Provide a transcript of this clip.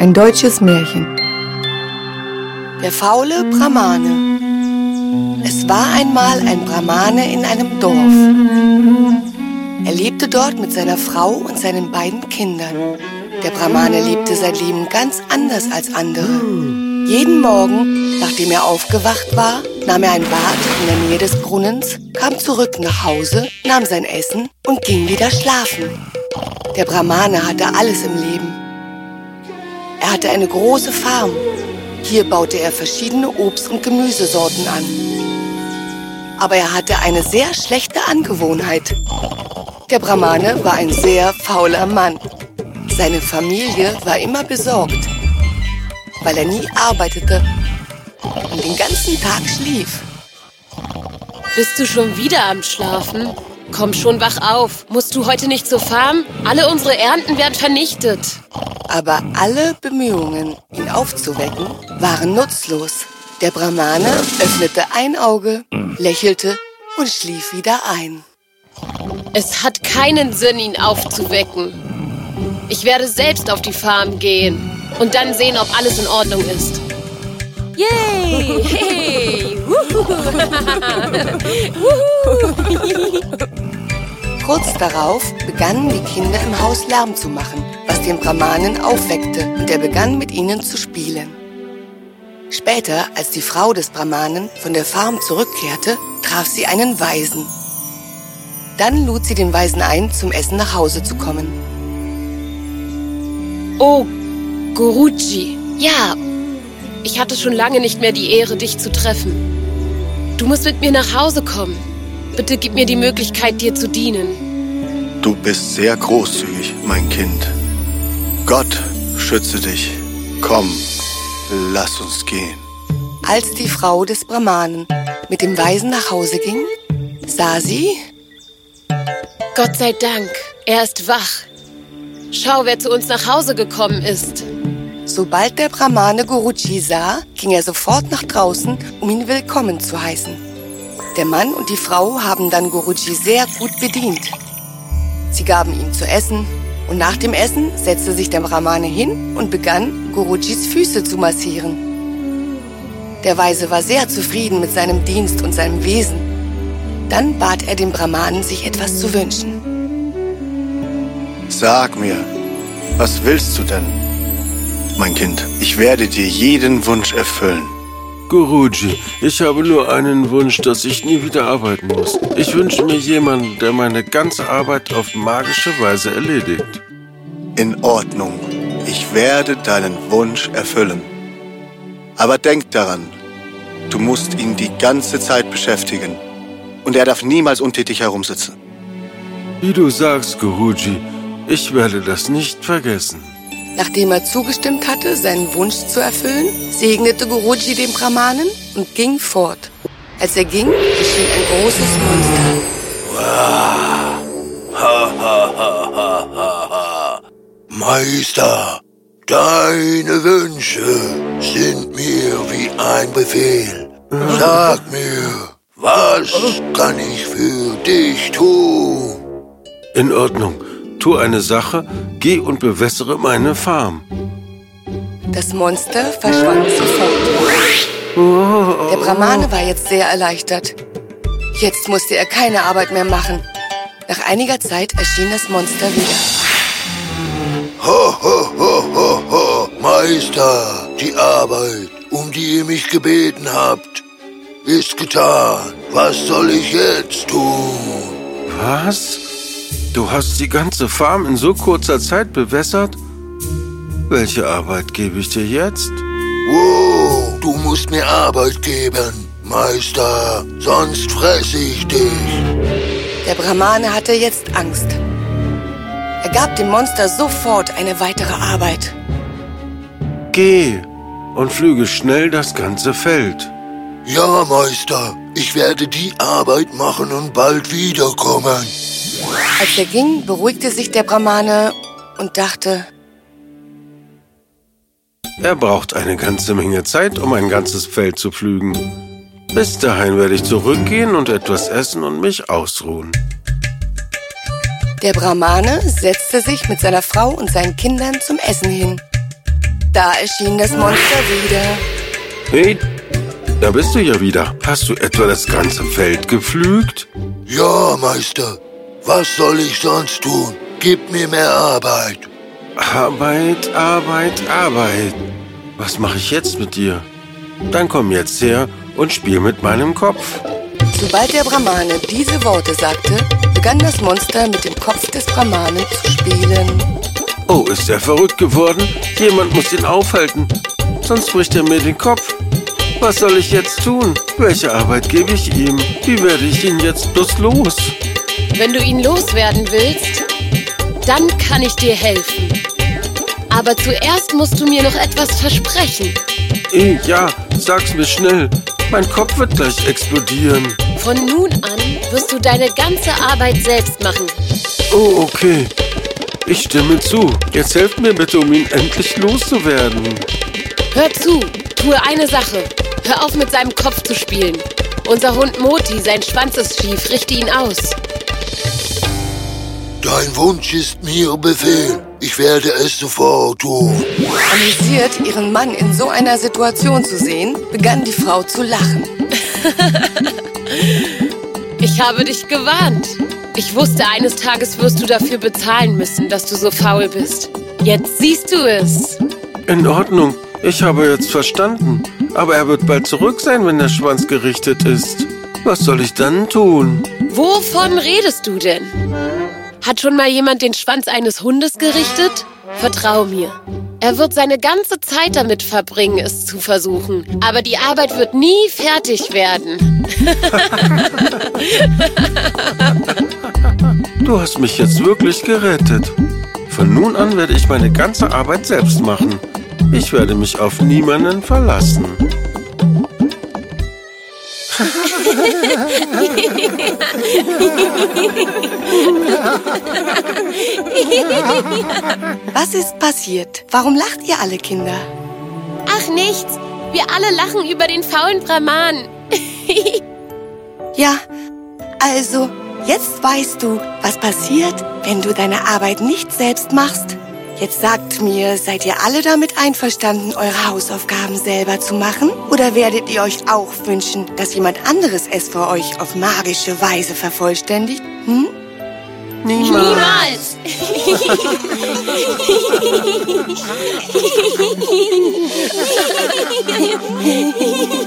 Ein deutsches Märchen. Der faule Brahmane. Es war einmal ein Brahmane in einem Dorf. Er lebte dort mit seiner Frau und seinen beiden Kindern. Der Brahmane lebte sein Leben ganz anders als andere. Jeden Morgen, nachdem er aufgewacht war, nahm er ein Bad in der Nähe des Brunnens, kam zurück nach Hause, nahm sein Essen und ging wieder schlafen. Der Brahmane hatte alles im Leben. Er hatte eine große Farm. Hier baute er verschiedene Obst- und Gemüsesorten an. Aber er hatte eine sehr schlechte Angewohnheit. Der Brahmane war ein sehr fauler Mann. Seine Familie war immer besorgt, weil er nie arbeitete und den ganzen Tag schlief. Bist du schon wieder am Schlafen? Komm schon wach auf. Musst du heute nicht zur Farm? Alle unsere Ernten werden vernichtet. Aber alle Bemühungen, ihn aufzuwecken, waren nutzlos. Der Brahmane öffnete ein Auge, lächelte und schlief wieder ein. Es hat keinen Sinn, ihn aufzuwecken. Ich werde selbst auf die Farm gehen und dann sehen, ob alles in Ordnung ist. Yay! Hey! Kurz darauf begannen die Kinder im Haus Lärm zu machen, was den Brahmanen aufweckte und er begann mit ihnen zu spielen. Später, als die Frau des Brahmanen von der Farm zurückkehrte, traf sie einen Weisen. Dann lud sie den Weisen ein, zum Essen nach Hause zu kommen. Oh, Guruji. Ja, ich hatte schon lange nicht mehr die Ehre, dich zu treffen. Du musst mit mir nach Hause kommen. Bitte gib mir die Möglichkeit, dir zu dienen. Du bist sehr großzügig, mein Kind. Gott schütze dich. Komm, lass uns gehen. Als die Frau des Brahmanen mit dem Weisen nach Hause ging, sah sie... Gott sei Dank, er ist wach. Schau, wer zu uns nach Hause gekommen ist. Sobald der Brahmane Guruji sah, ging er sofort nach draußen, um ihn willkommen zu heißen. Der Mann und die Frau haben dann Guruji sehr gut bedient. Sie gaben ihm zu essen und nach dem Essen setzte sich der Brahmane hin und begann, Gurujis Füße zu massieren. Der Weise war sehr zufrieden mit seinem Dienst und seinem Wesen. Dann bat er den Brahmanen, sich etwas zu wünschen. Sag mir, was willst du denn? Mein Kind, ich werde dir jeden Wunsch erfüllen. Guruji, ich habe nur einen Wunsch, dass ich nie wieder arbeiten muss. Ich wünsche mir jemanden, der meine ganze Arbeit auf magische Weise erledigt. In Ordnung. Ich werde deinen Wunsch erfüllen. Aber denk daran, du musst ihn die ganze Zeit beschäftigen. Und er darf niemals untätig herumsitzen. Wie du sagst, Guruji, ich werde das nicht vergessen. Nachdem er zugestimmt hatte, seinen Wunsch zu erfüllen, segnete Guruji den Brahmanen und ging fort. Als er ging, erschien ein großes Monster. Meister, deine Wünsche sind mir wie ein Befehl. Sag mir, was kann ich für dich tun? In Ordnung. Tu eine Sache, geh und bewässere meine Farm. Das Monster verschwand sofort. Der Brahmane war jetzt sehr erleichtert. Jetzt musste er keine Arbeit mehr machen. Nach einiger Zeit erschien das Monster wieder. Ho, ho, ho, ho, ho, Meister, die Arbeit, um die ihr mich gebeten habt, ist getan. Was soll ich jetzt tun? Was? Du hast die ganze Farm in so kurzer Zeit bewässert? Welche Arbeit gebe ich dir jetzt? Wow, du musst mir Arbeit geben, Meister, sonst fress ich dich. Der Brahmane hatte jetzt Angst. Er gab dem Monster sofort eine weitere Arbeit. Geh und flüge schnell das ganze Feld. Ja, Meister, ich werde die Arbeit machen und bald wiederkommen. Als er ging, beruhigte sich der Brahmane und dachte, Er braucht eine ganze Menge Zeit, um ein ganzes Feld zu pflügen. Bis dahin werde ich zurückgehen und etwas essen und mich ausruhen. Der Brahmane setzte sich mit seiner Frau und seinen Kindern zum Essen hin. Da erschien das Monster wieder. Hey, da bist du ja wieder. Hast du etwa das ganze Feld gepflügt? Ja, Meister. Was soll ich sonst tun? Gib mir mehr Arbeit. Arbeit, Arbeit, Arbeit. Was mache ich jetzt mit dir? Dann komm jetzt her und spiel mit meinem Kopf. Sobald der Brahmane diese Worte sagte, begann das Monster mit dem Kopf des Brahmanen zu spielen. Oh, ist er verrückt geworden? Jemand muss ihn aufhalten, sonst bricht er mir den Kopf. Was soll ich jetzt tun? Welche Arbeit gebe ich ihm? Wie werde ich ihn jetzt bloß los? Wenn du ihn loswerden willst, dann kann ich dir helfen. Aber zuerst musst du mir noch etwas versprechen. Eh, ja, sag's mir schnell. Mein Kopf wird gleich explodieren. Von nun an wirst du deine ganze Arbeit selbst machen. Oh, okay. Ich stimme zu. Jetzt helft mir bitte, um ihn endlich loszuwerden. Hör zu, tue eine Sache. Hör auf mit seinem Kopf zu spielen. Unser Hund Moti, sein Schwanz ist schief, richte ihn aus. Dein Wunsch ist mir Befehl. Ich werde es sofort tun. Amüsiert, ihren Mann in so einer Situation zu sehen, begann die Frau zu lachen. Ich habe dich gewarnt. Ich wusste, eines Tages wirst du dafür bezahlen müssen, dass du so faul bist. Jetzt siehst du es. In Ordnung. Ich habe jetzt verstanden. Aber er wird bald zurück sein, wenn der Schwanz gerichtet ist. Was soll ich dann tun? Wovon redest du denn? Hat schon mal jemand den Schwanz eines Hundes gerichtet? Vertrau mir. Er wird seine ganze Zeit damit verbringen, es zu versuchen. Aber die Arbeit wird nie fertig werden. Du hast mich jetzt wirklich gerettet. Von nun an werde ich meine ganze Arbeit selbst machen. Ich werde mich auf niemanden verlassen. Was ist passiert? Warum lacht ihr alle Kinder? Ach nichts. Wir alle lachen über den faulen Brahman. Ja, also, jetzt weißt du, was passiert, wenn du deine Arbeit nicht selbst machst. Jetzt sagt mir, seid ihr alle damit einverstanden, eure Hausaufgaben selber zu machen? Oder werdet ihr euch auch wünschen, dass jemand anderes es für euch auf magische Weise vervollständigt? Hm? Niemals.